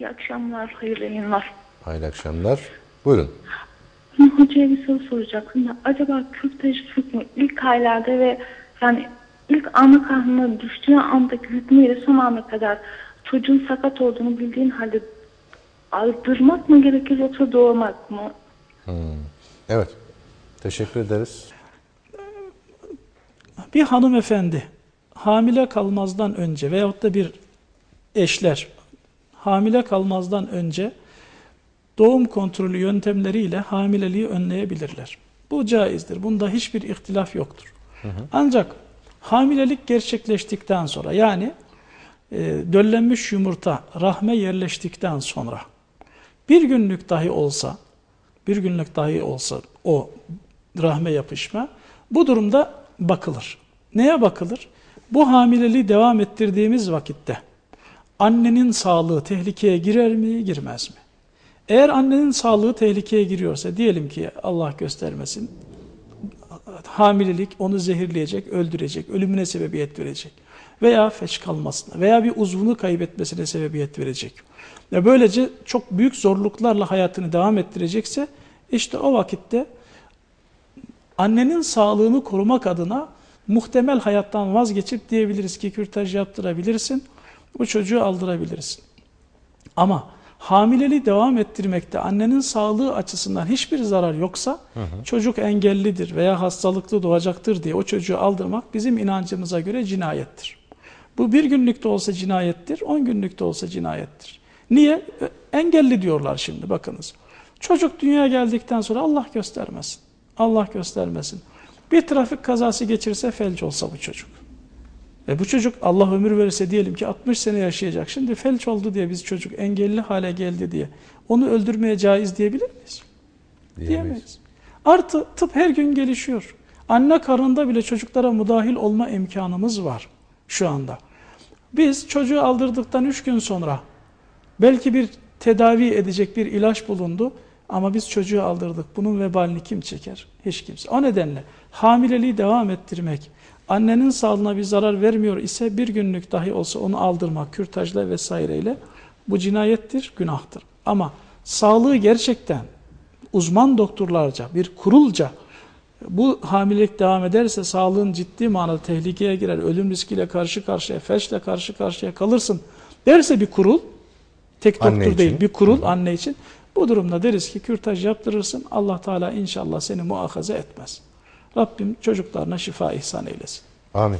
İyi akşamlar, hayırlı yayınlar. Hayırlı akşamlar. Buyurun. Hocaya bir soru soracaktım da acaba kürtaj hükmü ilk aylarda ve yani ilk ana karnına düştüğü andaki hükmüyle son ana kadar çocuğun sakat olduğunu bildiğin halde aldırmak mı gerekir yoksa doğurmak mı? Evet. Teşekkür ederiz. Bir hanımefendi hamile kalmazdan önce veyahut da bir eşler hamile kalmazdan önce doğum kontrolü yöntemleriyle hamileliği önleyebilirler. Bu caizdir. Bunda hiçbir ihtilaf yoktur. Ancak hamilelik gerçekleştikten sonra yani e, döllenmiş yumurta rahme yerleştikten sonra bir günlük dahi olsa bir günlük dahi olsa o rahme yapışma bu durumda bakılır. Neye bakılır? Bu hamileliği devam ettirdiğimiz vakitte annenin sağlığı tehlikeye girer mi girmez mi? Eğer annenin sağlığı tehlikeye giriyorsa diyelim ki Allah göstermesin hamilelik onu zehirleyecek, öldürecek, ölümüne sebebiyet verecek veya feç kalmasına veya bir uzvunu kaybetmesine sebebiyet verecek. Ve böylece çok büyük zorluklarla hayatını devam ettirecekse işte o vakitte annenin sağlığını korumak adına muhtemel hayattan vazgeçip diyebiliriz ki kürtaj yaptırabilirsin, bu çocuğu aldırabilirsin. Ama hamileliği devam ettirmekte annenin sağlığı açısından hiçbir zarar yoksa çocuk engellidir veya hastalıklı doğacaktır diye o çocuğu aldırmak bizim inancımıza göre cinayettir. Bu bir günlük de olsa cinayettir, on günlük de olsa cinayettir. Niye? Engelli diyorlar şimdi bakınız. Çocuk dünyaya geldikten sonra Allah göstermesin. Allah göstermesin. Bir trafik kazası geçirse felç olsa bu çocuk. Ve bu çocuk Allah ömür verirse diyelim ki 60 sene yaşayacak. Şimdi felç oldu diye biz çocuk engelli hale geldi diye onu öldürmeye caiz diyebilir miyiz? Diyemeyiz. Artı tıp her gün gelişiyor. Anne karnında bile çocuklara müdahil olma imkanımız var şu anda. Biz çocuğu aldırdıktan 3 gün sonra belki bir tedavi edecek bir ilaç bulundu ama biz çocuğu aldırdık. Bunun vebalini kim çeker? Hiç kimse. O nedenle hamileliği devam ettirmek, annenin sağlığına bir zarar vermiyor ise bir günlük dahi olsa onu aldırmak, kürtajla vesaireyle bu cinayettir, günahtır. Ama sağlığı gerçekten uzman doktorlarca, bir kurulca bu hamilelik devam ederse sağlığın ciddi manada tehlikeye girer, ölüm riskiyle karşı karşıya, felçle karşı karşıya kalırsın derse bir kurul, tek Anne doktor için. değil bir kurul anne için bu durumda deriz ki kürtaj yaptırırsın Allah Teala inşallah seni muahaze etmez. Rabbim çocuklarına şifa ihsan eylesin. Amin.